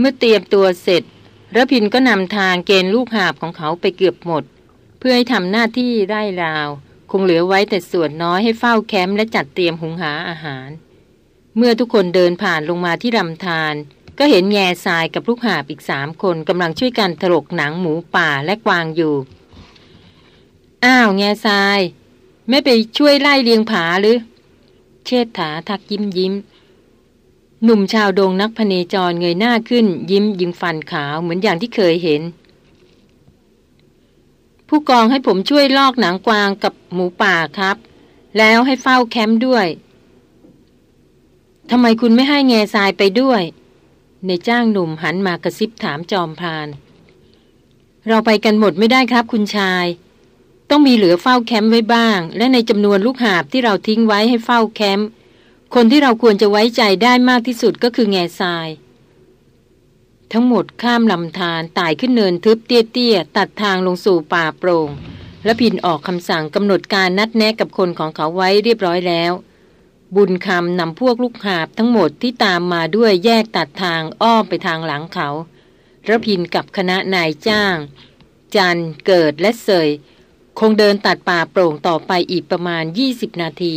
เมื่อเตรียมตัวเสร็จระพินก็นำทางเกณฑ์ลูกหาบของเขาไปเกือบหมด เพื่อให้ทำหน้าที่ไร่ราว คงเหลือไว้แต่ส่วนน้อยให้เฝ้าแคมป์และจัดเตรียมหุงหาอาหาร เมื่อทุกคนเดินผ่านลงมาที่ลำธารก็เห็นแง่ทรายกับลูกหาบอีกสามคนกำลังช่วยกันถลกหนังหมูป่าและกวางอยู่ อ้าวแง่ทราย ไม่ไปช่วยไล่เลียงผาหรือ เชษฐาทักยิ้มยิ้ม หนุ่มชาวโดงนักพเนจรเงยหน้าขึ้น ยิ้มยิงฟันขาวเหมือนอย่างที่เคยเห็น ผู้กองให้ผมช่วยลอกหนังกวางกับหมูป่าครับ แล้วให้เฝ้าแคมป์ด้วยทำไมคุณไม่ให้แง่ทรายไปด้วยในจ้างหนุ่มหันมากระซิบถามจอมพาน เราไปกันหมดไม่ได้ครับคุณชาย ต้องมีเหลือเฝ้าแคมป์ไว้บ้าง และในจำนวนลูกหาบที่เราทิ้งไว้ให้เฝ้าแคมป์ คนที่เราควรจะไว้ใจได้มากที่สุดก็คือแง่ทราย ทั้งหมดข้ามลำธารไต่ขึ้นเนินทึบเตี้ยๆ ตัดทางลงสู่ป่าโปรง่ง และพินออกคำสั่งกำหนดการนัดแนะกับคนของเขาไว้เรียบร้อยแล้ว บุญคำนำพวกลูกหาบทั้งหมดที่ตามมาด้วยแยกตัดทางอ้อมไปทางหลังเขาระพินกับคณะนายจ้าง จันเกิดและเสย คงเดินตัดป่าโปร่งต่อไปอีกประมาณ 20 นาที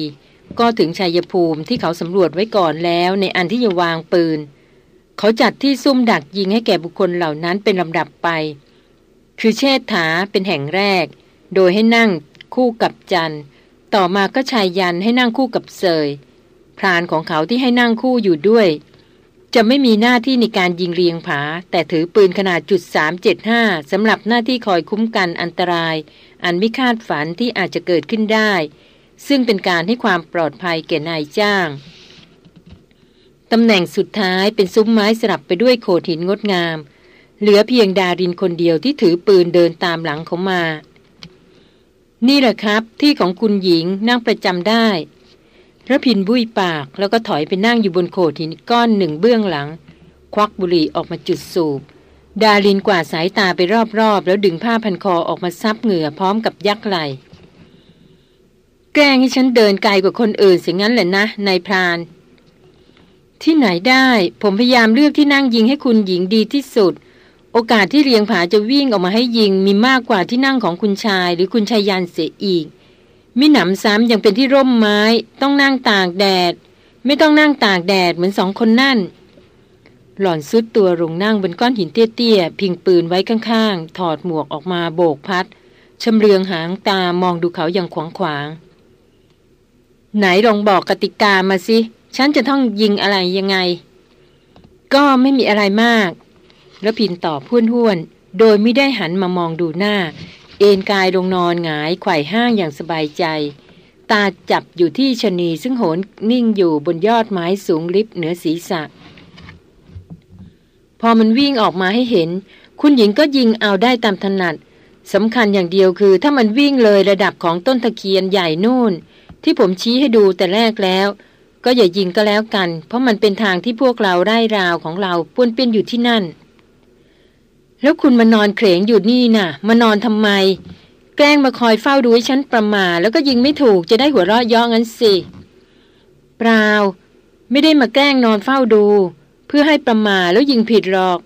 ก็ถึงชัยภูมิที่เขาสำรวจไว้ก่อนแล้วในอันที่จะวางปืน เขาจัดที่ซุ่มดักยิงให้แก่บุคคลเหล่านั้นเป็นลำดับไป คือเชษฐาเป็นแห่งแรก โดยให้นั่งคู่กับจันต่อมาก็ชายยันให้นั่งคู่กับเสยพรานของเขาที่ให้นั่งคู่อยู่ด้วย จะไม่มีหน้าที่ในการยิงเรียงผา แต่ถือปืนขนาดจุด375สำหรับหน้าที่คอยคุ้มกันอันตราย อันไม่คาดฝันที่อาจจะเกิดขึ้นได้ ซึ่งเป็นการให้ความปลอดภัยแก่นายจ้างตำแหน่งสุดท้ายเป็นซุ้มไม้สลับไปด้วยโขดหินงดงาม เหลือเพียงดารินคนเดียวที่ถือปืนเดินตามหลังเขามา นี่แหละครับที่ของคุณหญิงนั่งประจำได้พระพินบุยปากแล้วก็ถอยไปนั่งอยู่บนโขดหินก้อนหนึ่งเบื้องหลัง ควักบุหรี่ออกมาจุดสูบ ดารินกวาดสายตาไปรอบๆ แล้วดึงผ้าพันคอออกมาซับเหงื่อพร้อมกับยักไหลแก ล้งให้ฉันเดินไกลกว่าคนอื่นเสิงั้นแหละนะนายพราน ที่ไหนได้ ผมพยายามเลือกที่นั่งยิงให้คุณหญิงดีที่สุด โอกาสที่เรียงผาจะวิ่งออกมาให้ยิงมีมากกว่าที่นั่งของคุณชาย หรือคุณชายยันเสียอีกมิหนำซ้ำยังเป็นที่ร่มไม้ ต้องนั่งตากแดด ไม่ต้องนั่งตากแดดเหมือนสองคนนั่น หล่อนซุดตัวลงนั่งบนก้อนหินเตี้ยๆพิงปืนไว้ข้างๆ ถอดหมวกออกมาโบกพัดชำเลืองหางตามองดูเขาอย่างขวางขวาง ไหนลองบอกกติกามาสิ ฉันจะต้องยิงอะไรยังไง ก็ไม่มีอะไรมาก แล้วพินตอบพุ่นห้วนโดยไม่ได้หันมามองดูหน้า เอนกายลงนอนหงายไขว่ห้างอย่างสบายใจ ตาจับอยู่ที่ชนีซึ่งโหนนิ่งอยู่บนยอดไม้สูงลิบเหนือศีรษะ พอมันวิ่งออกมาให้เห็น คุณหญิงก็ยิงเอาได้ตามถนัดสำคัญอย่างเดียวคือ ถ้ามันวิ่งเลยระดับของต้นตะเคียนใหญ่นู่น ที่ผมชี้ให้ดูแต่แรกแล้ว ก็อย่ายิงก็แล้วกัน เพราะมันเป็นทางที่พวกเราไร่ราวของเราป้วนเปี้ยนอยู่ที่นั่น แล้วคุณมานอนเขงอยู่นี่นะ่ะ มานอนทำไม แกล้งมาคอยเฝ้าดูให้ฉันประมา แล้วก็ยิงไม่ถูกจะได้หัวเราะย่องั้นสิเปล่าไม่ได้มาแกล้งนอนเฝ้าดู เพื่อให้ประมาแล้วยิงผิดหรอก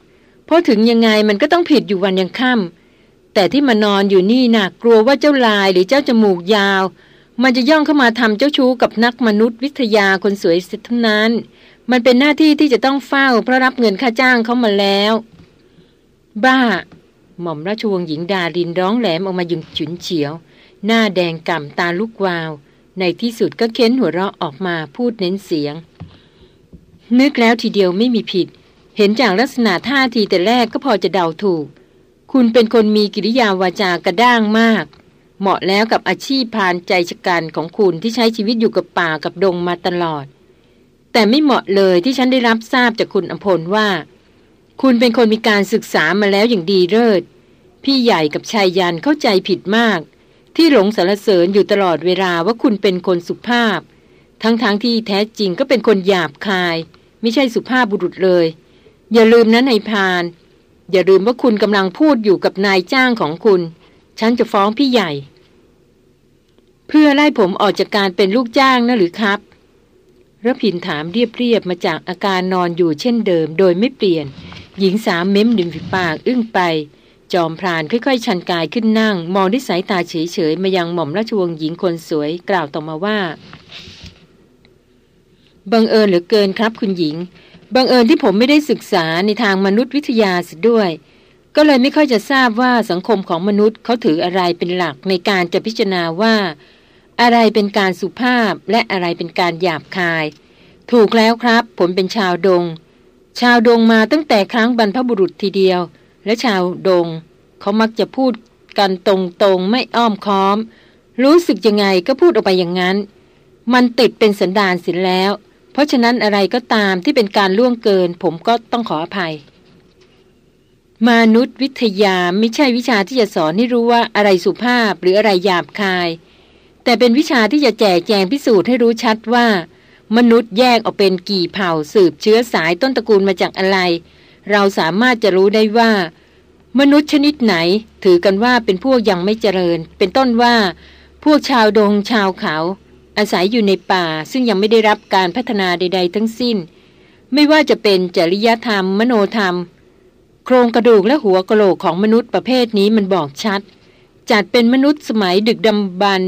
เพราะถึงยังไงมันก็ต้องผิดอยู่วันยังค่ำแต่ที่มานอนอยู่นี่นะ่ะกลัวว่าเจ้าลายหรือเจ้าจมูกยาว มันจะย่องเข้ามาทำเจ้าชู้กับนักมนุษยวิทยาคนสวยเสียทั้งนั้น มันเป็นหน้าที่ที่จะต้องเฝ้าเพราะรับเงินค่าจ้างเขามาแล้ว บ้า หม่อมราชวงศ์หญิงดารินร้องแหลมออกมายุงฉุนเฉียว หน้าแดงก่ำตาลุกวาว ในที่สุดก็เค้นหัวเราะออกมาพูดเน้นเสียง นึกแล้วทีเดียวไม่มีผิด เห็นจากลักษณะท่าทีแต่แรกก็พอจะเดาถูก คุณเป็นคนมีกิริยาวาจากระด้างมาก เหมาะแล้วกับอาชีพพานใจชะกันของคุณที่ใช้ชีวิตอยู่กับป่ากับดงมาตลอด แต่ไม่เหมาะเลยที่ฉันได้รับทราบจากคุณอภพลว่า คุณเป็นคนมีการศึกษามาแล้วอย่างดีเลิศพี่ใหญ่กับชายยันเข้าใจผิดมาก ที่หลงสารเสริญอยู่ตลอดเวลาว่าคุณเป็นคนสุภาพ ทั้งๆทที่แท้จริงก็เป็นคนหยาบคาย ไม่ใช่สุภาพบุรุษเลย อย่าลืมนะนายพาน อย่าลืมว่าคุณกำลังพูดอยู่กับนายจ้างของคุณ ฉันจะฟ้องพี่ใหญ่ เพื่อไล่ผมออกจากการเป็นลูกจ้างนะหรือครับระพินถามเรียบๆมาจากอาการนอนอยู่เช่นเดิม โดยไม่เปลี่ยน หญิงสาวเม้มดิมฝีปากอึ้งไป จอมพรานค่อยๆ ชันกายขึ้นนั่ง มองด้วยสายตาเฉยๆ มายังหม่อมราชวงศ์หญิงคนสวยกล่าวต่อมาว่า บังเอิญเหลือเกินครับคุณหญิง บังเอิญที่ผมไม่ได้ศึกษาในทางมนุษยวิทยาสิด้วย ก็เลยไม่ค่อยจะทราบว่าสังคมของมนุษย์เขาถืออะไรเป็นหลักในการจะพิจารณาว่า อะไรเป็นการสุภาพและอะไรเป็นการหยาบคาย ถูกแล้วครับ ผมเป็นชาวดง ชาวดงมาตั้งแต่ครั้งบรรพบุรุษทีเดียว และชาวดง เขามักจะพูดกันตรงๆไม่อ้อมค้อม รู้สึกยังไงก็พูดออกไปอย่างนั้น มันติดเป็นสันดานสินแล้ว เพราะฉะนั้นอะไรก็ตามที่เป็นการล่วงเกิน ผมก็ต้องขออภัย มนุษยวิทยาไม่ใช่วิชาที่จะสอนให้รู้ว่าอะไรสุภาพหรืออะไรหยาบคาย แต่เป็นวิชาที่จะแจกแจงพิสูจน์ให้รู้ชัดว่า มนุษย์แยกออกเป็นกี่เผ่าสืบเชื้อสายต้นตระกูลมาจากอะไร เราสามารถจะรู้ได้ว่า มนุษย์ชนิดไหน ถือกันว่าเป็นพวกยังไม่เจริญ เป็นต้นว่า พวกชาวดงชาวเขา อาศัยอยู่ในป่า ซึ่งยังไม่ได้รับการพัฒนาใด ๆ ทั้งสิ้น ไม่ว่าจะเป็นจริยธรรม มโนธรรม โครงกระดูกและหัวกะโหลกของมนุษย์ประเภทนี้มันบอกชัด จัดเป็นมนุษย์สมัยดึกดำบรร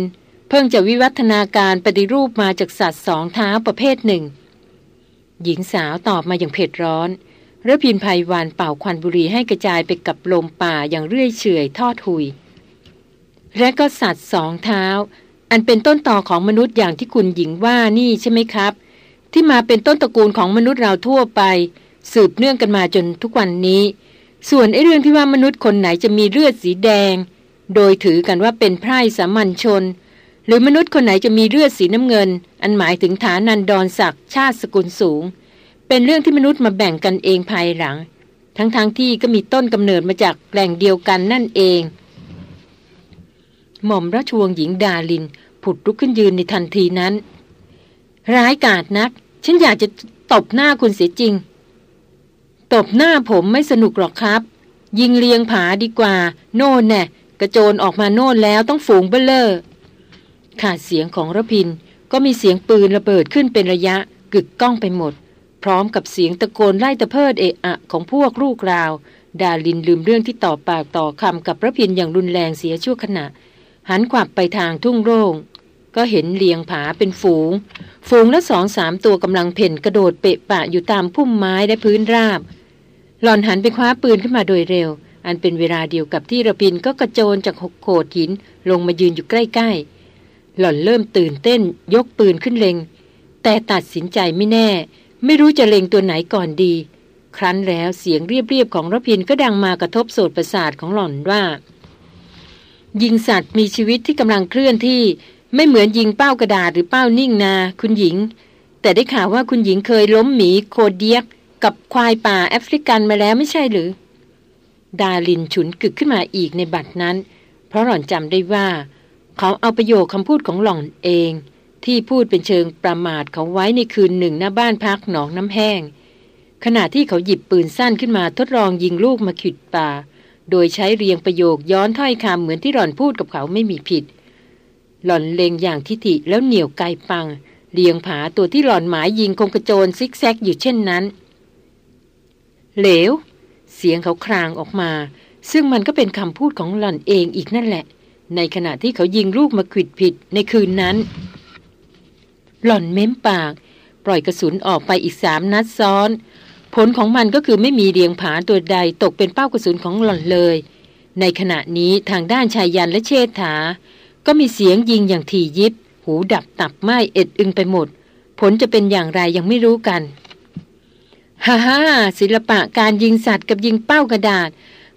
เพิ่งจะวิวัฒนาการปฏิรูปมาจากสัตว์สองเท้าประเภทหนึ่ง หญิงสาวตอบมาอย่างเผ็ดร้อนระพินภัยวานเป่าควันบุหรี่ให้กระจายไปกับลมป่าอย่างเรื่อยเฉยทอดหุย และก็สัตว์สองเท้า อันเป็นต้นต่อของมนุษย์อย่างที่คุณหญิงว่านี่ใช่ไหมครับ ที่มาเป็นต้นตระกูลของมนุษย์เราทั่วไป สืบเนื่องกันมาจนทุกวันนี้ ส่วนไอ้เรื่องที่ว่ามนุษย์คนไหนจะมีเลือดสีแดง โดยถือกันว่าเป็นไพร่สามัญชน หรือมนุษย์คนไหนจะมีเลือดสีน้ำเงิน อันหมายถึงฐานันดรศักดิ์ชาติสกุลสูง เป็นเรื่องที่มนุษย์มาแบ่งกันเองภายหลัง ทั้งๆทที่ก็มีต้นกำเนิดมาจากแหล่งเดียวกันนั่นเอง หม่อมราชวงศ์หญิงดาลิน ผุดลุกขึ้นยืนในทันทีนั้น ร้ายกาจนัก ฉันอยากจะตบหน้าคุณเสียจริง ตบหน้าผมไม่สนุกหรอกครับ ยิงเลียงผาดีกว่า โน่นแน่กระโจนออกมาโน่นแล้วต้องฝูงเบลเลอร์ขาดเสียงของระพินก็มีเสียงปืนระเบิดขึ้นเป็นระยะกึกก้องไปหมด พร้อมกับเสียงตะโกนไล่ตะเพิดเอะอะของพวกลูกราว ดาลินลืมเรื่องที่ต่อปากต่อคำกับระพินอย่างรุนแรงเสียชั่วขณะ หันกวับไปทางทุ่งโร่งก็เห็นเลียงผาเป็นฝูง ฝูงละสองสามตัวกำลังเพ่นกระโดดเปะปะอยู่ตามพุ่มไม้และพื้นราบ หล่อนหันไปคว้าปืนขึ้นมาโดยเร็ว อันเป็นเวลาเดียวกับที่ระพินก็กระโจนจากหกโขดหินลงมายืนอยู่ใกล้ๆ หล่อนเริ่มตื่นเต้น ยกปืนขึ้นเลงแต่ตัดสินใจไม่แน่ ไม่รู้จะเล็งตัวไหนก่อนดี ครั้นแล้วเสียงเรียบๆของรพินก็ดังมากระทบโสดประสาทของหล่อนว่า ยิงสัตว์มีชีวิตที่กำลังเคลื่อนที่ไม่เหมือนยิงเป้ากระดาษหรือเป้านิ่งนา คุณหญิง แต่ได้ข่าวว่าคุณหญิงเคยล้มหมีโคเดียก กับควายป่าแอฟริกันมาแล้วไม่ใช่หรือ ดาลินฉุนกึกขึ้นมาอีกในบัดนั้น เพราะหล่อนจำได้ว่า เขาเอาประโยคคำพูดของหล่อนเอง ที่พูดเป็นเชิงประมาทเขาไว้ในคืนหนึ่งหน้าบ้านพักหนองน้ำแห้ง ขณะที่เขาหยิบปืนสั้นขึ้นมาทดลองยิงลูกมาขิดป่า โดยใช้เรียงประโยคย้อนถ้อยคำเหมือนที่หล่อนพูดกับเขาไม่มีผิด หล่อนเลงอย่างทิฐิแล้วเหนี่ยวไกปังเลียงผาตัวที่หล่อนหมายยิงคงกระโจนซิกแซกอยู่เช่นนั้น เหลว เสียงเขาครางออกมา ซึ่งมันก็เป็นคำพูดของหล่อนเองอีกนั่นแหละ ในขณะที่เขายิงลูกมาขิดผิดในคืนนั้น หล่อนเม้มปาก ปล่อยกระสุนออกไปอีกสามนัดซ้อน ผลของมันก็คือไม่มีเรียงผาตัวใดตกเป็นเป้ากระสุนของหล่อนเลย ในขณะนี้ทางด้านชายยันและเชษฐา ก็มีเสียงยิงอย่างถี่ยิบ หูดับตับไหมเอ็ดอึงไปหมด ผลจะเป็นอย่างไรยังไม่รู้กัน ฮ่าฮ่าศิลปะการยิงสัตว์กับยิงเป้ากระดาษ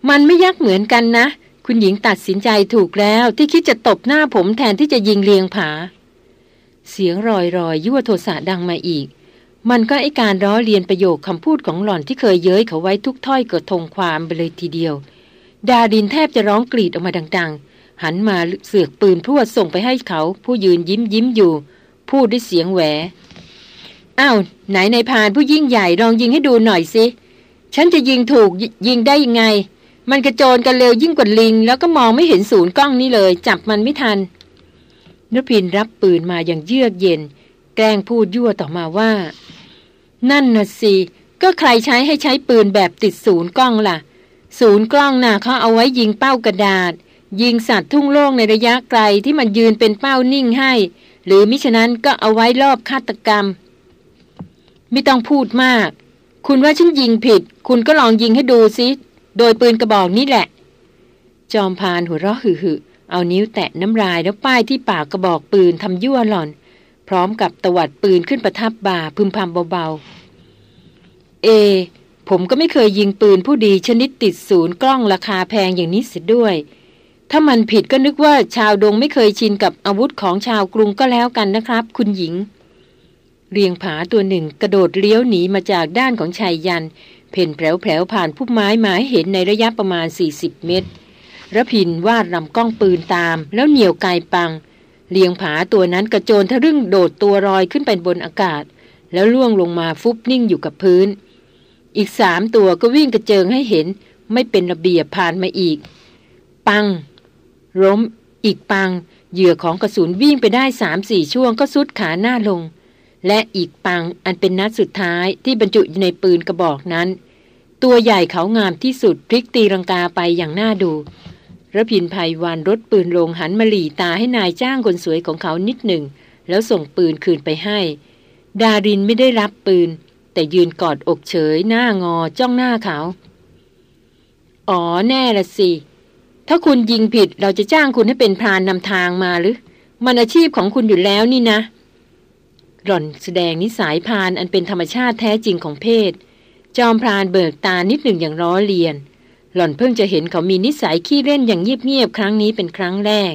มันไม่ยักเหมือนกันนะ คุณหญิงตัดสินใจถูกแล้วที่คิดจะตบหน้าผมแทนที่จะยิงเลียงผา เสียงรอยรอยยั่วโทสะดังมาอีก มันก็ไอการร้อเรียนประโยคคำพูดของหล่อนที่เคยเย้ยเขาไว้ทุกถ้อยเกระทงความไปเลยทีเดียว ดาดินแทบจะร้องกรีดออกมาดัง ๆ หันมาเสือกปืนพรวดส่งไปให้เขา ผู้ยืนยิ้มยิ้มอยู่ พูดด้วยเสียงแหว อ้าวไหนในพานผู้ยิ่งใหญ่ลองยิงให้ดูหน่อยสิฉันจะยิงถูกยิงได้ยังไง มันกระโจนกันเร็วยิ่งกว่าลิง แล้วก็มองไม่เห็นศูนย์กล้องนี่เลย จับมันไม่ทันนพินรับปืนมาอย่างเยือกเย็น แกล้งพูดยั่วต่อมาว่า นั่นน่ะสิก็ใครใช้ให้ใช้ปืนแบบติดศูนย์กล้องล่ะ ศูนย์กล้องน่ะเขาเอาไว้ยิงเป้ากระดาษ ยิงสัตว์ทุ่งโล่งในระยะไกลที่มันยืนเป็นเป้านิ่งให้ หรือมิฉะนั้นก็เอาไว้รอบฆาตกรรม ไม่ต้องพูดมาก คุณว่าฉันยิงผิด คุณก็ลองยิงให้ดูซิโดยปืนกระบอกนี้แหละ จอมพานหัวเราะหึ่เอานิ้วแตะน้ำลายแล้วป้ายที่ปากกระบอกปืนทำยั่วหล่อน พร้อมกับตวัดปืนขึ้นประทับบ่าพึมพำเบาๆ เอ ผมก็ไม่เคยยิงปืนผู้ดีชนิดติดศูนย์กล้องราคาแพงอย่างนี้เสียด้วย ถ้ามันผิดก็นึกว่าชาวดงไม่เคยชินกับอาวุธของชาวกรุงก็แล้วกันนะครับ คุณหญิง เรียงผาตัวหนึ่งกระโดดเลี้ยวหนีมาจากด้านของชายยัน เพ่นแผลวๆผ่านพุ่มไม้มาให้เห็นในระยะประมาณ 40 เมตรระพินวาดลำกล้องปืนตาม แล้วเหนี่ยวไกปัง เลียงผาตัวนั้นกระโจนทะลึ่งโดดตัวรอยขึ้นไปบนอากาศ แล้วล่วงลงมาฟุบนิ่งอยู่กับพื้น อีกสามตัวก็วิ่งกระเจิงให้เห็น ไม่เป็นระเบียบผ่านมาอีก ปัง ล้ม อีกปัง เหยื่อของกระสุนวิ่งไปได้สามสี่ช่วงก็สุดขาหน้าลง และอีกปังอันเป็นนัดสุดท้ายที่บรรจุอยู่ในปืนกระบอกนั้น ตัวใหญ่เขางามที่สุดพลิกตีรังกาไปอย่างน่าดูระพินภัยวานรถปืนลงหันมาหลีตาให้นายจ้างคนสวยของเขานิดหนึ่ง แล้วส่งปืนคืนไปให้ ดารินไม่ได้รับปืน แต่ยืนกอดอกเฉยหน้างอจ้องหน้าเขา อ๋อแน่ละสิ ถ้าคุณยิงผิดเราจะจ้างคุณให้เป็นพรานนำทางมาหรือ มันอาชีพของคุณอยู่แล้วนี่นะ หล่อนแสดงนิสัยพานอันเป็นธรรมชาติแท้จริงของเพศ จอมพรานเบิกตานิดหนึ่งอย่างร้อเลียน หล่อนเพิ่งจะเห็นเขามีนิสัยขี้เล่นอย่างเงียบๆครั้งนี้เป็นครั้งแรก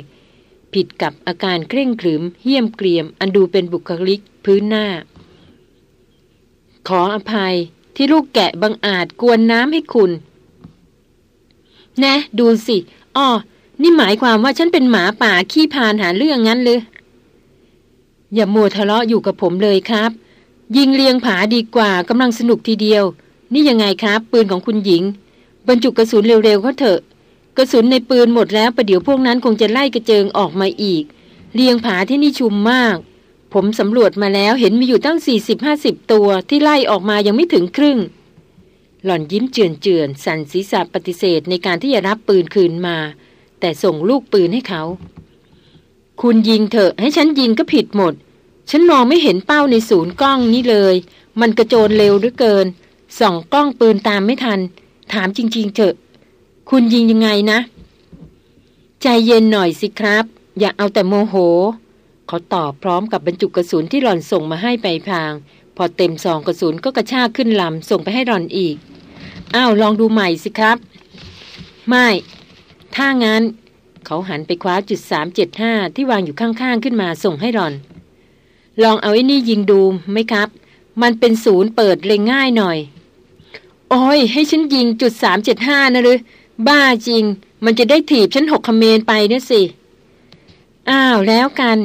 ผิดกับอาการเคร่งขรึม เหี้ยมเกรียม อันดูเป็นบุคลิกพื้นหน้า ขออภัยที่ลูกแกะบังอาจกวนน้ำให้คุณ นะ ดูสิอ้อนี่หมายความว่าฉันเป็นหมาป่าขี้พานหาเรื่องงั้นเลย อย่ามัวทะเลาะอยู่กับผมเลยครับ ยิงเลียงผาดีกว่ากำลังสนุกทีเดียว นี่ยังไงครับ ปืนของคุณหญิง บรรจุกระสุนเร็วๆเขาเถอะ กระสุนในปืนหมดแล้วประเดี๋ยวพวกนั้นคงจะไล่กระเจิงออกมาอีก เลียงผาที่นี่ชุมมาก ผมสำรวจมาแล้วเห็นมีอยู่ตั้ง 40-50 ตัวที่ไล่ออกมายังไม่ถึงครึ่ง หล่อนยิ้มเจือนเจือนสันศีรษะปฏิเสธในการที่จะรับปืนคืนมา แต่ส่งลูกปืนให้เขา คุณยิงเถอะให้ฉันยิงก็ผิดหมด ฉันมองไม่เห็นเป้าในศูนย์กล้องนี้เลย มันกระโจนเร็วหรือเกิน ส่องกล้องปืนตามไม่ทัน ถามจริง ๆ เถอะ คุณยิงยังไงนะ ใจเย็นหน่อยสิครับ อย่าเอาแต่โมโห เขาตอบพร้อมกับบรรจุกระสุนที่หล่อนส่งมาให้ไปพาง พอเต็มซองกระสุนก็กระชากขึ้นลำส่งไปให้หล่อนอีกอ้าวลองดูใหม่สิครับ ไม่ ถ้างั้น เขาหันไปคว้าจุดสามเจ็ดห้าที่วางอยู่ข้างๆ ขึ้นมาส่งให้หลอน ลองเอาไอ้นี่ยิงดูไหมครับ มันเป็นศูนย์เปิดเล็งง่ายหน่อย โอ้ย ให้ฉันยิงจุดสามเจ็ดห้านะหรือ บ้าจริง มันจะได้ถีบฉันหกคเมนไปเนี่ยสิ อ้าวแล้วกัน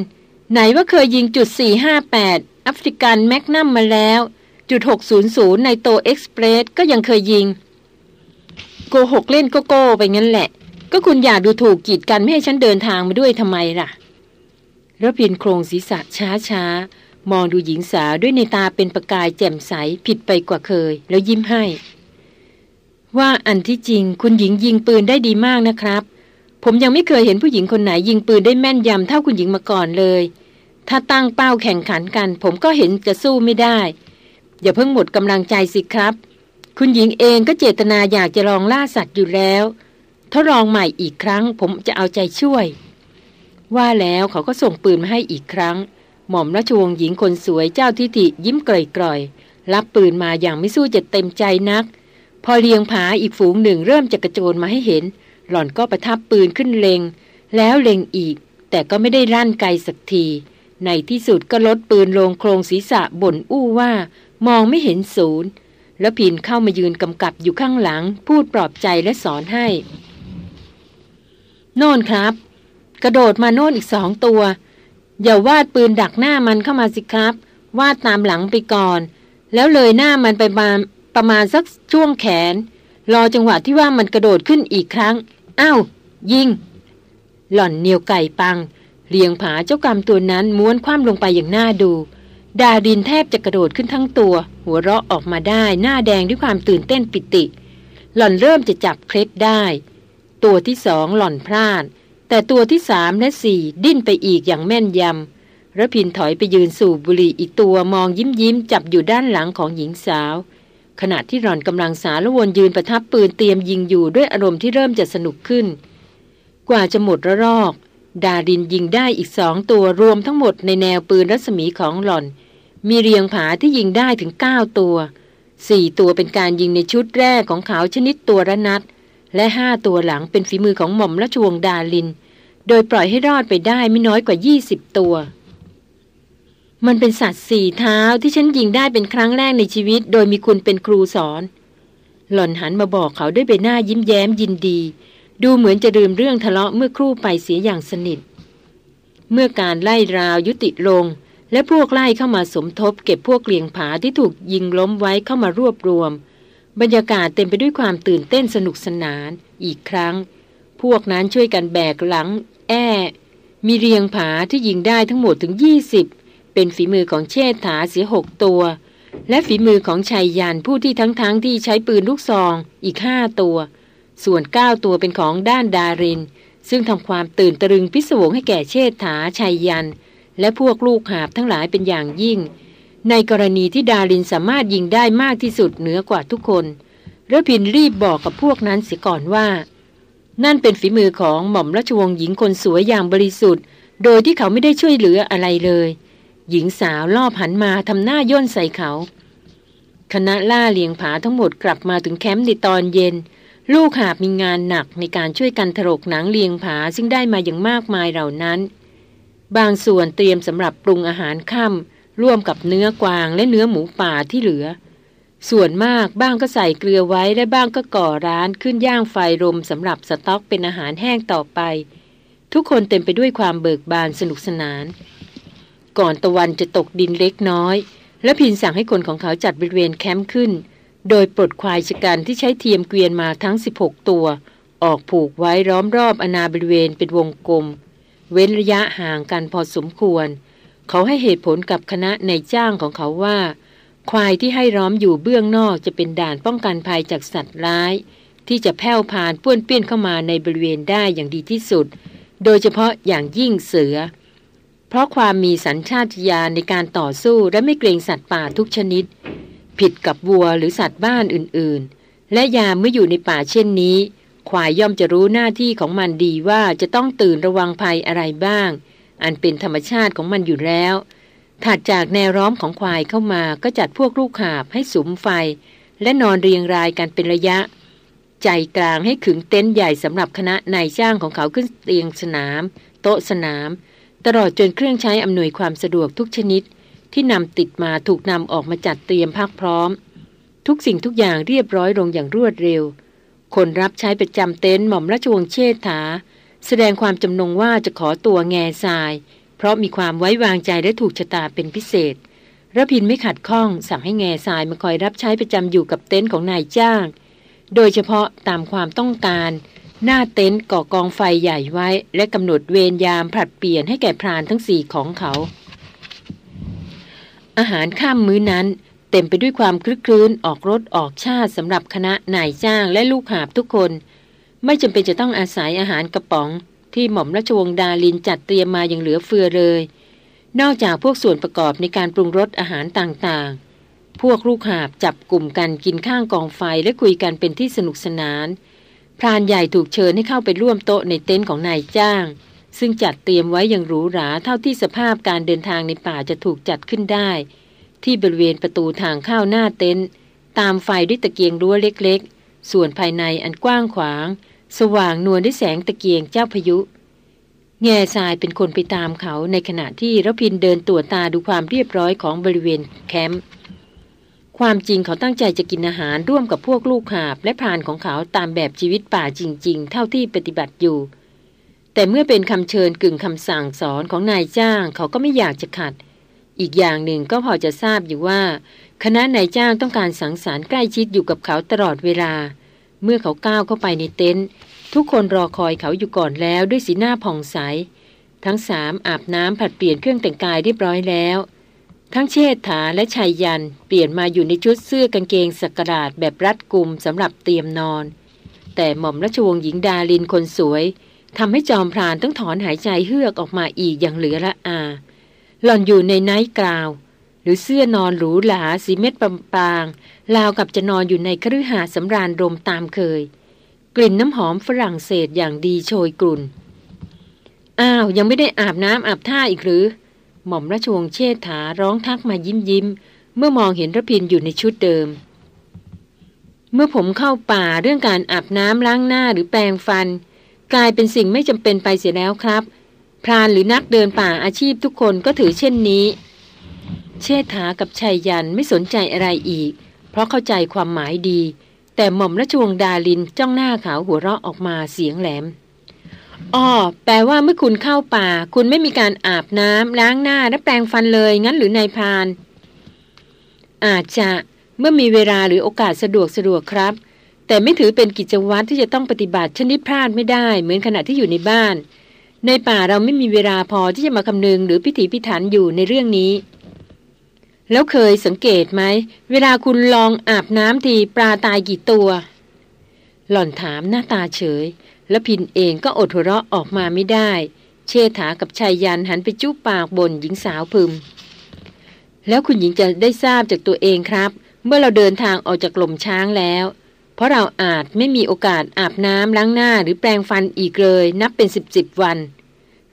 ไหนว่าเคยยิงจุดสี่ห้าแปดแอฟริกันแมกนัมมาแล้ว จุดหกศูนย์ศูนย์ในโตเอ็กซ์เพรสก็ยังเคยยิง โกหกเล่นโกโก้ไปงั้นแหละ ก็คุณอยากดูถูกกีดกันไม่ให้ฉันเดินทางมาด้วยทำไมล่ะระพินโครงศีรษะช้าช้ามองดูหญิงสาวด้วยในตาเป็นประกายแจ่มใสผิดไปกว่าเคย แล้วยิ้มให้ ว่าอันที่จริงคุณหญิงยิงปืนได้ดีมากนะครับ ผมยังไม่เคยเห็นผู้หญิงคนไหนยิงปืนได้แม่นยำเท่าคุณหญิงมาก่อนเลย ถ้าตั้งเป้าแข่งขันกัน ผมก็เห็นจะสู้ไม่ได้ อย่าเพิ่งหมดกำลังใจสิครับ คุณหญิงเองก็เจตนาอยากจะลองล่าสัตว์อยู่แล้ว ถ้าลองใหม่อีกครั้ง ผมจะเอาใจช่วย ว่าแล้วเขาก็ส่งปืนมาให้อีกครั้ง หม่อมราชวงศ์หญิงคนสวยเจ้าทิฐิยิ้มเกร่อยๆรับปืนมาอย่างไม่สู้จะเต็มใจนัก พอเลียงผาอีกฝูงหนึ่งเริ่มจะกระโจนมาให้เห็น หล่อนก็ประทับปืนขึ้นเลงแล้วเลงอีก แต่ก็ไม่ได้รั่นไกลสักที ในที่สุดก็ลดปืนลงโครงศีรษะบ่นอู้ว่ามองไม่เห็นศูนย์ แล้วพินเข้ามายืนกำกับอยู่ข้างหลัง พูดปลอบใจและสอนให้ โน่นครับ กระโดดมาโน่นอีกสองตัว อย่าวาดปืนดักหน้ามันเข้ามาสิครับ วาดตามหลังไปก่อน แล้วเลยหน้ามันไปมาประมาณสักช่วงแขน รอจังหวะที่ว่ามันกระโดดขึ้นอีกครั้งอ้าวยิง หล่อนเนียวไก่ปังเรียงผาเจ้ากรรมตัวนั้นม้วนคว่ำลงไปอย่างน่าดู ดาดินแทบจะกระโดดขึ้นทั้งตัว หัวเราะออกมาได้หน้าแดงด้วยความตื่นเต้นปิติ หล่อนเริ่มจะจับเคล็ดได้ ตัวที่สองหล่อนพลาด แต่ตัวที่สามและสี่ดิ้นไปอีกอย่างแม่นยำระพินถอยไปยืนสูบบุหรี่อีกตัวมองยิ้มยิ้มจับอยู่ด้านหลังของหญิงสาว ขณะที่หล่อนกำลังสารวนยืนประทับปืนเตรียมยิงอยู่ด้วยอารมณ์ที่เริ่มจะสนุกขึ้น กว่าจะหมดระลอก ดาดินยิงได้อีกสองตัวรวมทั้งหมดในแนวปืนรัศมีของหล่อน มีเรียงผาที่ยิงได้ถึงเก้าตัวสี่ตัวเป็นการยิงในชุดแรกของเขาชนิดตัวระนัด และห้าตัวหลังเป็นฝีมือของหม่อมราชวงศ์ดาลิน โดยปล่อยให้รอดไปได้ไม่น้อยกว่ายี่สิบตัว มันเป็นสัตว์สี่เท้าที่ฉันยิงได้เป็นครั้งแรกในชีวิต โดยมีคุณเป็นครูสอน หล่อนหันมาบอกเขาด้วยใบหน้ายิ้มแย้มยินดี ดูเหมือนจะลืมเรื่องทะเลาะเมื่อครู่ไปเสียอย่างสนิท เมื่อการไล่ราวยุติลง และพวกไล่เข้ามาสมทบ เก็บพวกเกลียงผาที่ถูกยิงล้มไว้เข้ามารวบรวม บรรยากาศเต็มไปด้วยความตื่นเต้นสนุกสนานอีกครั้ง พวกนั้นช่วยกันแบกหลัง แอ้มีเรียงผาที่ยิงได้ทั้งหมดถึง 20 เป็นฝีมือของเชษฐาเสียหกตัว และฝีมือของชัยยันผู้ที่ทั้งๆทที่ใช้ปืนลูกซองอีกห้าตัว ส่วนเก้าตัวเป็นของด้านดาริน ซึ่งทำความตื่นตรึงพิศวงให้แก่เชษฐาชัยยัน และพวกลูกหาบทั้งหลายเป็นอย่างยิ่ง ในกรณีที่ดารินสามารถยิงได้มากที่สุดเหนือกว่าทุกคนระพินรีบบอกกับพวกนั้นเสียก่อนว่า นั่นเป็นฝีมือของหม่อมราชวงศ์หญิงคนสวยอย่างบริสุทธิ์ โดยที่เขาไม่ได้ช่วยเหลืออะไรเลย หญิงสาวลอบหันมาทำหน้าย่นใส่เขา คณะล่าเลียงผาทั้งหมดกลับมาถึงแคมป์ในตอนเย็น ลูกหาบมีงานหนักในการช่วยกันถลกหนังเลียงผาซึ่งได้มาอย่างมากมายเหล่านั้น บางส่วนเตรียมสำหรับปรุงอาหารค่ำ ร่วมกับเนื้อกวางและเนื้อหมูป่าที่เหลือ ส่วนมากบ้างก็ใส่เกลือไว้และบ้างก็ก่อร้านขึ้นย่างไฟรมสำหรับสต๊อกเป็นอาหารแห้งต่อไป ทุกคนเต็มไปด้วยความเบิกบานสนุกสนาน ก่อนตะวันจะตกดินเล็กน้อย และพินสั่งให้คนของเขาจัดบริเวณแคมป์ขึ้น โดยปลดควายชกันที่ใช้เทียมเกวียนมาทั้ง 16 ตัว ออกผูกไว้ล้อมรอบอนาบริเวณเป็นวงกลม เว้นระยะห่างกันพอสมควรเขาให้เหตุผลกับคณะในจ้างของเขาว่า ควายที่ให้ร้อมอยู่เบื้องนอกจะเป็นด่านป้องกันภัยจากสัตว์ร้าย ที่จะแผ่วผ่านป้วนเปี้ยนเข้ามาในบริเวณได้อย่างดีที่สุด โดยเฉพาะอย่างยิ่งเสือ เพราะความมีสัญชาตญาณในการต่อสู้และไม่เกรงสัตว์ป่าทุกชนิด ผิดกับวัวหรือสัตว์บ้านอื่นๆ และยามเมื่ออยู่ในป่าเช่นนี้ ควายย่อมจะรู้หน้าที่ของมันดีว่าจะต้องตื่นระวังภัยอะไรบ้าง อันเป็นธรรมชาติของมันอยู่แล้ว ถัดจากแนวร้อมของควายเข้ามาก็จัดพวกลูกหาบให้สุมไฟ และนอนเรียงรายกันเป็นระยะ ใจกลางให้ขึงเต็นท์ใหญ่สำหรับคณะนายจ้างของเขาขึ้นเตียงสนาม โต๊ะสนาม ตลอดจนเครื่องใช้อำนวยความสะดวกทุกชนิด ที่นำติดมาถูกนำออกมาจัดเตรียมพักพร้อม ทุกสิ่งทุกอย่างเรียบร้อยลงอย่างรวดเร็ว คนรับใช้ประจำเต็นท์หม่อมราชวงศ์เชษฐา แสดงความจำนงว่าจะขอตัวแง่ทราย เพราะมีความไว้วางใจและถูกชะตาเป็นพิเศษระพินไม่ขัดข้องสั่งให้แง่ทรายมาคอยรับใช้ประจำอยู่กับเต็นท์ของนายจ้าง โดยเฉพาะตามความต้องการ หน้าเต็นท์ก่อกองไฟใหญ่ไว้ และกำหนดเวรยามผลัดเปลี่ยนให้แก่พรานทั้งสี่ของเขา อาหารข้ามมื้อนั้น เต็มไปด้วยความคลึกคลื้นออกรถออกชาติสำหรับคณะนายจ้างและลูกหาบทุกคน ไม่จำเป็นจะต้องอาศัยอาหารกระป๋อง ที่หม่อมราชวงศ์ดาลินจัดเตรียมมาอย่างเหลือเฟือเลย นอกจากพวกส่วนประกอบในการปรุงรสอาหารต่างๆ พวกลูกหาบจับกลุ่มกันกินข้างกองไฟและคุยกันเป็นที่สนุกสนาน พรานใหญ่ถูกเชิญให้เข้าไปร่วมโต๊ะในเต็นท์ของนายจ้าง ซึ่งจัดเตรียมไว้อย่างหรูหราเท่าที่สภาพการเดินทางในป่าจะถูกจัดขึ้นได้ ที่บริเวณประตูทางเข้าหน้าเต็นท์ตามไฟด้วยตะเกียงรั้วเล็ก ๆ ส่วนภายในอันกว้างขวาง สว่างนวลด้วยแสงตะเกียงเจ้าพายุ แง่ทรายเป็นคนไปตามเขาในขณะที่รพินเดินตรวจตาดูความเรียบร้อยของบริเวณแคมป์ความจริงเขาตั้งใจจะกินอาหารร่วมกับพวกลูกหาบและพานของเขาตามแบบชีวิตป่าจริง ๆ เท่าที่ปฏิบัติอยู่ แต่เมื่อเป็นคำเชิญกึ่งคำสั่งสอนของนายจ้างเขาก็ไม่อยากจะขัด อีกอย่างหนึ่งก็พอจะทราบอยู่ว่า คณะนายจ้างต้องการสังสรรค์ใกล้ชิดอยู่กับเขาตลอดเวลา เมื่อเขาก้าวเข้าไปในเต็นท์ทุกคนรอคอยเขาอยู่ก่อนแล้วด้วยสีหน้าผ่องใส ทั้งสามอาบน้ำผัดเปลี่ยนเครื่องแต่งกายเรียบร้อยแล้ว ทั้งเชษฐาและชายยันเปลี่ยนมาอยู่ในชุดเสื้อกางเกงสักราดแบบรัดกุมสำหรับเตรียมนอน แต่หม่อมราชวงศ์หญิงดาลินคนสวยทำให้จอมพรานต้องถอนหายใจเฮือกออกมาอีกอย่างเหลือละอา หล่อนอยู่ในไนท์กราว หรือเสื้อนอนหรูหราสีเม็ดปางๆลาวกับจะนอนอยู่ในคฤหาสำราญรมตามเคย กลิ่นน้ำหอมฝรั่งเศสอย่างดีโชยกลุ่น อ้าว ยังไม่ได้อาบน้ำอาบท่าอีกหรือ หม่อมราชวงศ์เชษฐาร้องทักมายิ้มยิ้ม เมื่อมองเห็นระพินอยู่ในชุดเดิม เมื่อผมเข้าป่าเรื่องการอาบน้ำล้างหน้าหรือแปรงฟัน กลายเป็นสิ่งไม่จำเป็นไปเสียแล้วครับพรานหรือนักเดินป่าอาชีพทุกคนก็ถือเช่นนี้ เชษฐากับชัยยันไม่สนใจอะไรอีก เพราะเข้าใจความหมายดี แต่หม่อมราชวงศ์ดาลินจ้องหน้าขาวหัวเราะออกมาเสียงแหลมอ๋อแปลว่าเมื่อคุณเข้าป่า คุณไม่มีการอาบน้ำล้างหน้าและแปรงฟันเลยงั้นหรือนายพาน อาจจะเมื่อมีเวลาหรือโอกาสสะดวกสะดวกครับ แต่ไม่ถือเป็นกิจวัตรที่จะต้องปฏิบัติชนิดพลาดไม่ได้ เหมือนขณะที่อยู่ในบ้าน ในป่าเราไม่มีเวลาพอที่จะมาคำนึงหรือพิถีพิถันอยู่ในเรื่องนี้ แล้วเคยสังเกตไหม เวลาคุณลองอาบน้ำทีปลาตายกี่ตัว หล่อนถามหน้าตาเฉย และพินเองก็อดหัวเราะออกมาไม่ได้ เชษฐากับชายยันหันไปจุ๊บปากบนหญิงสาวพึม แล้วคุณหญิงจะได้ทราบจากตัวเองครับ เมื่อเราเดินทางออกจากกลมช้างแล้ว เพราะเราอาจไม่มีโอกาสอาบน้ำล้างหน้าหรือแปรงฟันอีกเลย นับเป็นสิบสิบวัน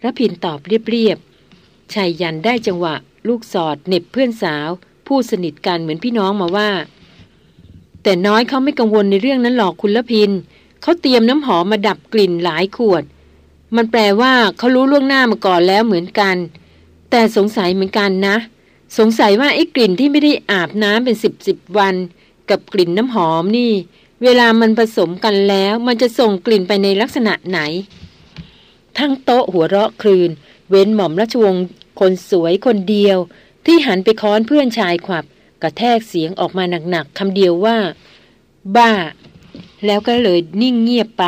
รพินตอบเรียบๆชายยันได้จังหวะ ลูกสอดเน็บเพื่อนสาว ผู้สนิทกันเหมือนพี่น้องมาว่า แต่น้อยเขาไม่กังวลในเรื่องนั้นหรอกคุณละพินเขาเตรียมน้ำหอมมาดับกลิ่นหลายขวด มันแปลว่าเขารู้ล่วงหน้ามาก่อนแล้วเหมือนกัน แต่สงสัยเหมือนกันนะ สงสัยว่าไอ้กลิ่นที่ไม่ได้อาบน้ำเป็นสิบสิบวัน กับกลิ่นน้ำหอมนี่ เวลามันผสมกันแล้ว มันจะส่งกลิ่นไปในลักษณะไหน ทั้งโต๊ะหัวเราะคลืน เว้นหม่อมราชวงศ์ คนสวยคนเดียว ที่หันไปค้อนเพื่อนชายขวับ กระแทกเสียงออกมาหนักๆคำเดียวว่า บ้า แล้วก็เลยนิ่งเงียบไป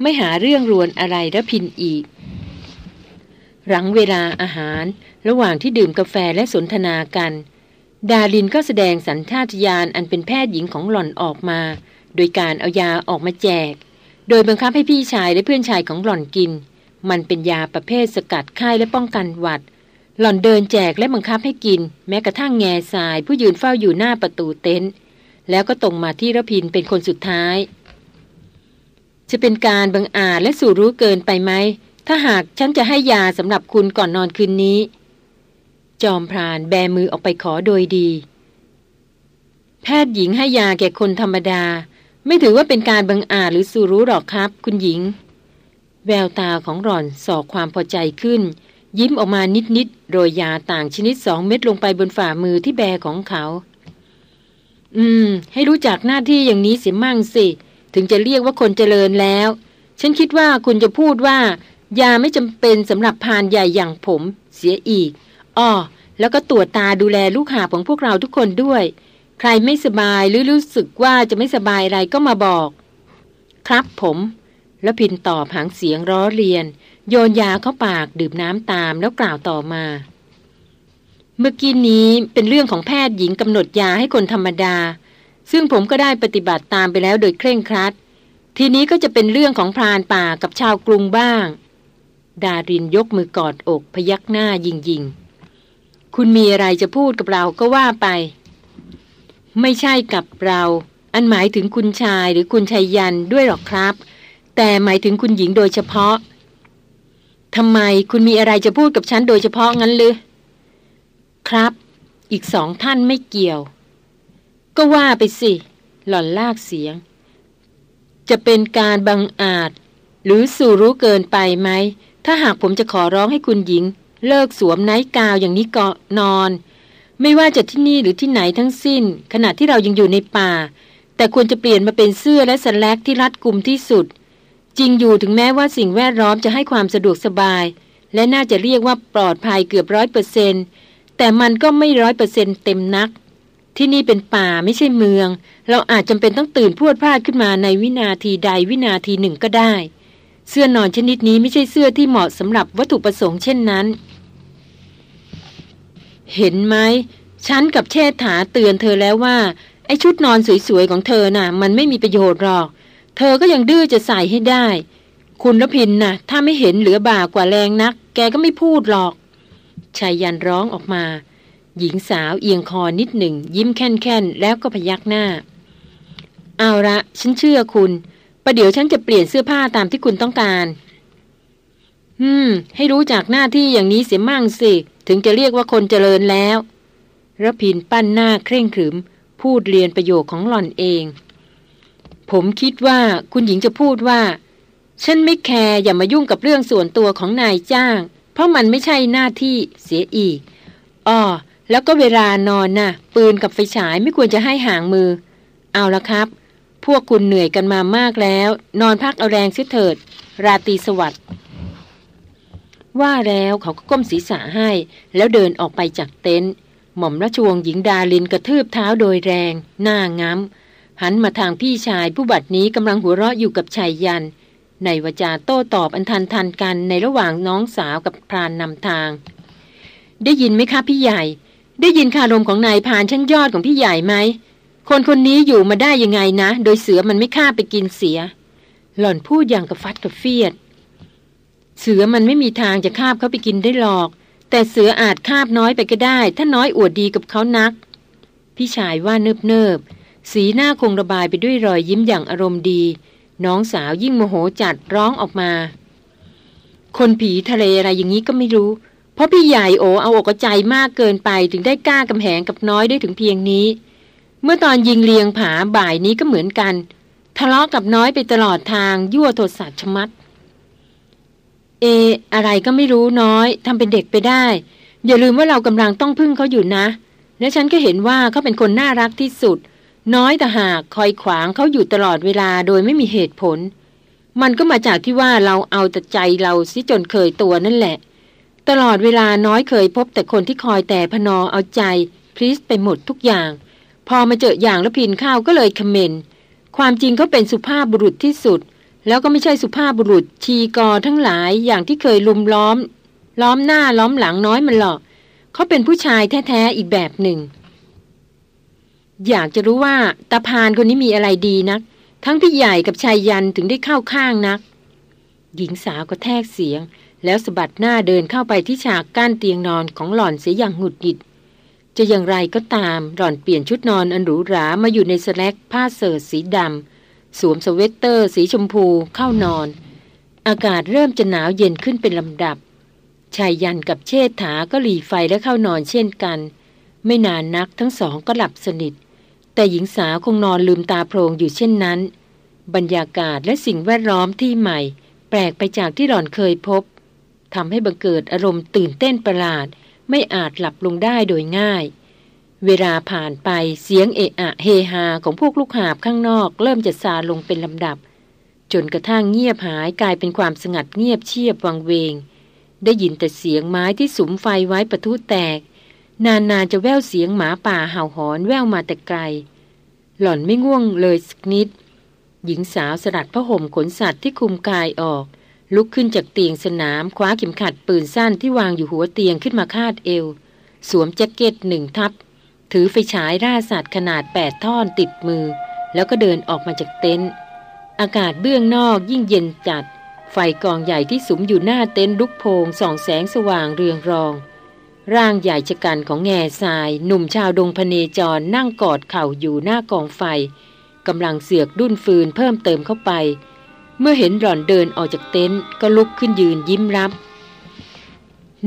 ไม่หาเรื่องรวนอะไรระพินอีก หลังเวลาอาหาร ระหว่างที่ดื่มกาแฟและสนทนากัน ดาลินก็แสดงสัญชาตญาณอันเป็นแพทย์หญิงของหล่อนออกมา โดยการเอายาออกมาแจก โดยบังคับให้พี่ชายและเพื่อนชายของหล่อนกินมันเป็นยาประเภทสกัดไข้และป้องกันหวัด หล่อนเดินแจกและบังคับให้กิน แม้กระทั่งแง่ทรายผู้ยืนเฝ้าอยู่หน้าประตูเต็นท์แล้วก็ตรงมาที่ระพินเป็นคนสุดท้าย จะเป็นการบังอาจและสู่รู้เกินไปไหม ถ้าหากฉันจะให้ยาสำหรับคุณก่อนนอนคืนนี้ จอมพรานแบมือออกไปขอโดยดี แพทย์หญิงให้ยาแก่คนธรรมดา ไม่ถือว่าเป็นการบังอาจหรือสูรู้หรอกครับ คุณหญิง แววตาของหล่อนสอกความพอใจขึ้น ยิ้มออกมานิดๆโรยยาต่างชนิดสองเม็ดลงไปบนฝ่ามือที่แบของเขา อืม ให้รู้จักหน้าที่อย่างนี้เสียมั่งสิ ถึงจะเรียกว่าคนเจริญแล้ว ฉันคิดว่าคุณจะพูดว่า ยาไม่จำเป็นสำหรับพานใหญ่อย่างผม เสียอีกอ้อแล้วก็ตรวจตาดูแลลูกหาของพวกเราทุกคนด้วย ใครไม่สบายหรือรู้สึกว่าจะไม่สบายอะไรก็มาบอก ครับผม แล้วพินตอบหางเสียงร้อเรียน โยนยาเข้าปากดื่มน้ำตามแล้วกล่าวต่อมา เมื่อกี้นี้เป็นเรื่องของแพทย์หญิงกำหนดยาให้คนธรรมดา ซึ่งผมก็ได้ปฏิบัติตามไปแล้วโดยเคร่งครัด ทีนี้ก็จะเป็นเรื่องของพรานป่ากับชาวกรุงบ้าง ดารินยกมือกอดอกพยักหน้ายิงยิงคุณมีอะไรจะพูดกับเราก็ว่าไป ไม่ใช่กับเรา อันหมายถึงคุณชายหรือคุณชายยันด้วยหรอกครับ แต่หมายถึงคุณหญิงโดยเฉพาะ ทำไมคุณมีอะไรจะพูดกับฉันโดยเฉพาะงั้นหรือครับ อีกสองท่านไม่เกี่ยว ก็ว่าไปสิ หล่อนลากเสียง จะเป็นการบังอาจ หรือสู่รู้เกินไปไหม ถ้าหากผมจะขอร้องให้คุณหญิง เลิกสวมไนท์กาวอย่างนี้ก็นอน ไม่ว่าจะที่นี่หรือที่ไหนทั้งสิ้น ขณะที่เรายังอยู่ในป่า แต่ควรจะเปลี่ยนมาเป็นเสื้อและสแลกที่รัดกุมที่สุด จริงอยู่ถึงแม้ว่าสิ่งแวดล้อมจะให้ความสะดวกสบาย และน่าจะเรียกว่าปลอดภัยเกือบร้อยเปอร์เซนแต่มันก็ไม่ร้อยเปอร์เซนเต็มนัก ที่นี่เป็นป่าไม่ใช่เมือง เราอาจจำเป็นต้องตื่นพวดพลาดขึ้นมาในวินาทีใดวินาทีหนึ่งก็ได้ เสื้อนอนชนิดนี้ไม่ใช่เสื้อที่เหมาะสำหรับวัตถุประสงค์เช่นนั้น เห็นไหมฉันกับเชษฐาเตือนเธอแล้วว่าไอ้ชุดนอนสวยๆของเธอน่ะ มันไม่มีประโยชน์หรอก เธอก็ยังดื้อจะใส่ให้ได้ คุณรพินน่ะ ถ้าไม่เห็นเหลือบ่ากว่าแรงนัก แกก็ไม่พูดหรอกชายยันร้องออกมา หญิงสาวเอียงคอนิดหนึ่ง ยิ้มแค่นๆ แล้วก็พยักหน้า เอาละฉันเชื่อคุณประเดี๋ยวฉันจะเปลี่ยนเสื้อผ้าตามที่คุณต้องการอืม ให้รู้จากหน้าที่อย่างนี้เสียมั่งสิ ถึงจะเรียกว่าคนเจริญแล้วระพินปั้นหน้าเคร่งขรึม พูดเรียนประโยคของหล่อนเอง ผมคิดว่าคุณหญิงจะพูดว่า ฉันไม่แคร์อย่ามายุ่งกับเรื่องส่วนตัวของนายจ้าง เพราะมันไม่ใช่หน้าที่เสียอีกอ้อแล้วก็เวลานอนนะ่ะ ปืนกับไฟฉายไม่ควรจะให้ห่างมือ เอาละครับ พวกคุณเหนื่อยกันมามากแล้ว นอนพักเอาแรงเสียเถิด ราตรีสวัสดิ์ว่าแล้วเขาก็ก้มศีรษะให้ แล้วเดินออกไปจากเต็นท์หม่อมราชวงศ์หญิงดาลินกระทืบเท้าโดยแรง หน้าง้ำ หันมาทางพี่ชายผู้บัดนี้กำลังหัวเราะอยู่กับชายยัน ในวาจาโต้ตอบอันทันทันกันในระหว่างน้องสาวกับพรานนำทาง ได้ยินไหมคะพี่ใหญ่ ได้ยินคารมของนายพานชั้นยอดของพี่ใหญ่ไหมคนคนนี้อยู่มาได้ยังไงนะ โดยเสือมันไม่ฆ่าไปกินเสีย หล่อนพูดอย่างกับฟัดกับเฟียด เสือมันไม่มีทางจะคาบเขาไปกินได้หรอก แต่เสืออาจคาบน้อยไปก็ได้ ถ้าน้อยอวดดีกับเขานัก พี่ชายว่าเนิบเนิบ สีหน้าคงระบายไปด้วยรอยยิ้มอย่างอารมณ์ดี น้องสาวยิ่งโมโหจัดร้องออกมา คนผีทะเลอะไรอย่างนี้ก็ไม่รู้ เพราะพี่ใหญ่โอเอาอกใจมากเกินไปถึงได้กล้ากำแหงกับน้อยได้ถึงเพียงนี้ เมื่อตอนยิงเลียงผาบ่ายนี้ก็เหมือนกัน ทะเลาะกับน้อยไปตลอดทางยั่วโทสะชมัด เอ อะไรก็ไม่รู้น้อยทำเป็นเด็กไปได้ อย่าลืมว่าเรากำลังต้องพึ่งเขาอยู่นะ และฉันก็เห็นว่าเขาเป็นคนน่ารักที่สุด น้อยแต่หากคอยขวางเขาอยู่ตลอดเวลาโดยไม่มีเหตุผล มันก็มาจากที่ว่าเราเอาแต่ใจเราซิจนเคยตัวนั่นแหละ ตลอดเวลาน้อยเคยพบแต่คนที่คอยแต่พนอเอาใจพลิสไปหมดทุกอย่าง พอมาเจออย่างแล้วพินข้าวก็เลยคเมนความจริงเขาเป็นสุภาพบุรุษที่สุด แล้วก็ไม่ใช่สุภาพบุรุษชีกอทั้งหลายอย่างที่เคยลุมล้อม ล้อมหน้าล้อมหลังน้อยมันหรอกเขาเป็นผู้ชายแท้ๆอีกแบบหนึ่ง อยากจะรู้ว่าตาพานคนนี้มีอะไรดีนัก ทั้งพี่ใหญ่กับชายยันถึงได้เข้าข้างนัก หญิงสาวก็แทกเสียง แล้วสะบัดหน้าเดินเข้าไปที่ฉากก้านเตียงนอนของหล่อนเสียอย่างหงุดหงิด จะอย่างไรก็ตามหล่อนเปลี่ยนชุดนอนอันหรูหรามาอยู่ในสแล็กผ้าเสิร์จสีดำสวมสเวตเตอร์สีชมพูเข้านอน อากาศเริ่มจะหนาวเย็นขึ้นเป็นลำดับไชยยันต์กับเชษฐาก็หรี่ไฟและเข้านอนเช่นกัน ไม่นานนักทั้งสองก็หลับสนิท แต่หญิงสาวคงนอนลืมตาโพลงอยู่เช่นนั้น บรรยากาศและสิ่งแวดล้อมที่ใหม่ แปลกไปจากที่หล่อนเคยพบทำให้บังเกิดอารมณ์ตื่นเต้นประหลาด ไม่อาจหลับลงได้โดยง่าย เวลาผ่านไปเสียงเอะอะเฮฮาของพวกลูกหาบข้างนอก เริ่มจะซาลงเป็นลำดับ จนกระทั่งเงียบหายกลายเป็นความสงัดเงียบเชียบวังเวง ได้ยินแต่เสียงไม้ที่สุมไฟไว้ประทุแตก นานๆจะแววเสียงหมาป่าเห่าหอนแววมาแต่ไกล หล่อนไม่ง่วงเลยสักนิด หญิงสาวสลัดผ้าห่มขนสัตว์ที่คุมกายออก ลุกขึ้นจากเตียงสนามคว้าเข็มขัดปืนสั้นที่วางอยู่หัวเตียงขึ้นมาคาดเอว สวมแจ็คเก็ตหนึ่งทับ ถือไฟฉายร่าสัตว์ขนาดแปดท่อนติดมือ แล้วก็เดินออกมาจากเต็นท์อากาศเบื้องนอกยิ่งเย็นจัด ไฟกองใหญ่ที่สุมอยู่หน้าเต็นท์ลุกโพงส่องแสงสว่างเรืองรอง ร่างใหญ่ชะกันของแง่ทราย หนุ่มชาวดงพเนจรนั่งกอดเข่าอยู่หน้ากองไฟกำลังเสือกดุนฟืนเพิ่มเติมเข้าไป เมื่อเห็นหล่อนเดินออกจากเต็นท์ก็ลุกขึ้นยืนยิ้มรับ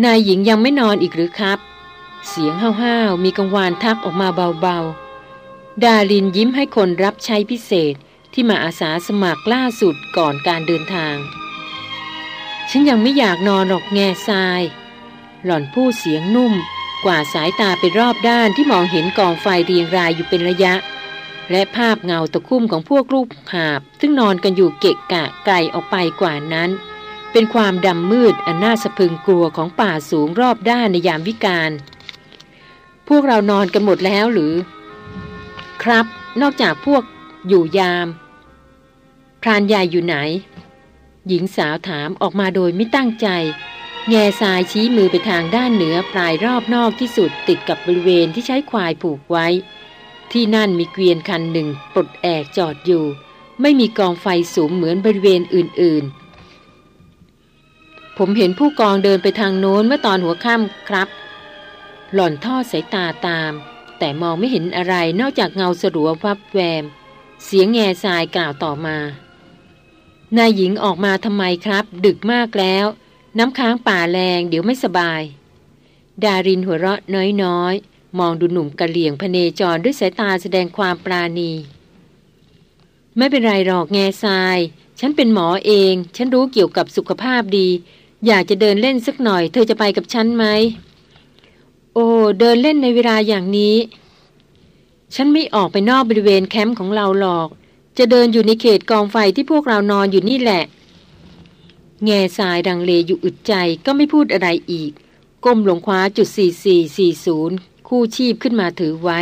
นายหญิงยังไม่นอนอีกหรือครับ เสียงห้าวๆมีกังวานทักออกมาเบาๆ ดาลินยิ้มให้คนรับใช้พิเศษที่มาอาสาสมัครล่าสุดก่อนการเดินทาง ฉันยังไม่อยากนอนหรอกแง่ทราย หล่อนพูดเสียงนุ่ม กว่าสายตาไปรอบด้านที่มองเห็นกองไฟเรียงรายอยู่เป็นระยะ และภาพเงาตะคุ่มของพวกลูกหาบ ซึ่งนอนกันอยู่เกะกะไกลออกไปกว่านั้น เป็นความดำมืดอันน่าสะพึงกลัวของป่าสูงรอบด้านในยามวิกาลพวกเรานอนกันหมดแล้วหรือ ครับ นอกจากพวกอยู่ยามพรานใหญ่อยู่ไหน หญิงสาวถามออกมาโดยไม่ตั้งใจ แง่ทรายชี้มือไปทางด้านเหนือปลายรอบนอกที่สุดติดกับบริเวณที่ใช้ควายผูกไว้ ที่นั่นมีเกวียนคันหนึ่งปลดแอกจอดอยู่ ไม่มีกองไฟสูงเหมือนบริเวณอื่นๆ ผมเห็นผู้กองเดินไปทางโน้นเมื่อตอนหัวค่ำครับ หล่อนทอดสายตาตาม แต่มองไม่เห็นอะไรนอกจากเงาสลัววับแวม เสียงแง่ทรายกล่าวต่อมา นายหญิงออกมาทำไมครับ ดึกมากแล้ว น้ำค้างป่าแรงเดี๋ยวไม่สบาย ดารินหัวเราะน้อยๆ มองดูหนุ่มกะเหลี่ยงพเนจรด้วยสายตาแสดงความปราณี ไม่เป็นไรหรอกแง่ทราย ฉันเป็นหมอเอง ฉันรู้เกี่ยวกับสุขภาพดี อยากจะเดินเล่นสักหน่อย เธอจะไปกับฉันไหม โอ้เดินเล่นในเวลาอย่างนี้ ฉันไม่ออกไปนอกบริเวณแคมป์ของเราหรอก จะเดินอยู่ในเขตกองไฟที่พวกเรานอนอยู่นี่แหละ แง่ทรายดังเลอยู่อึดใจก็ไม่พูดอะไรอีก ก้มลงคว้าจุด 4440 คู่ชีพขึ้นมาถือไว้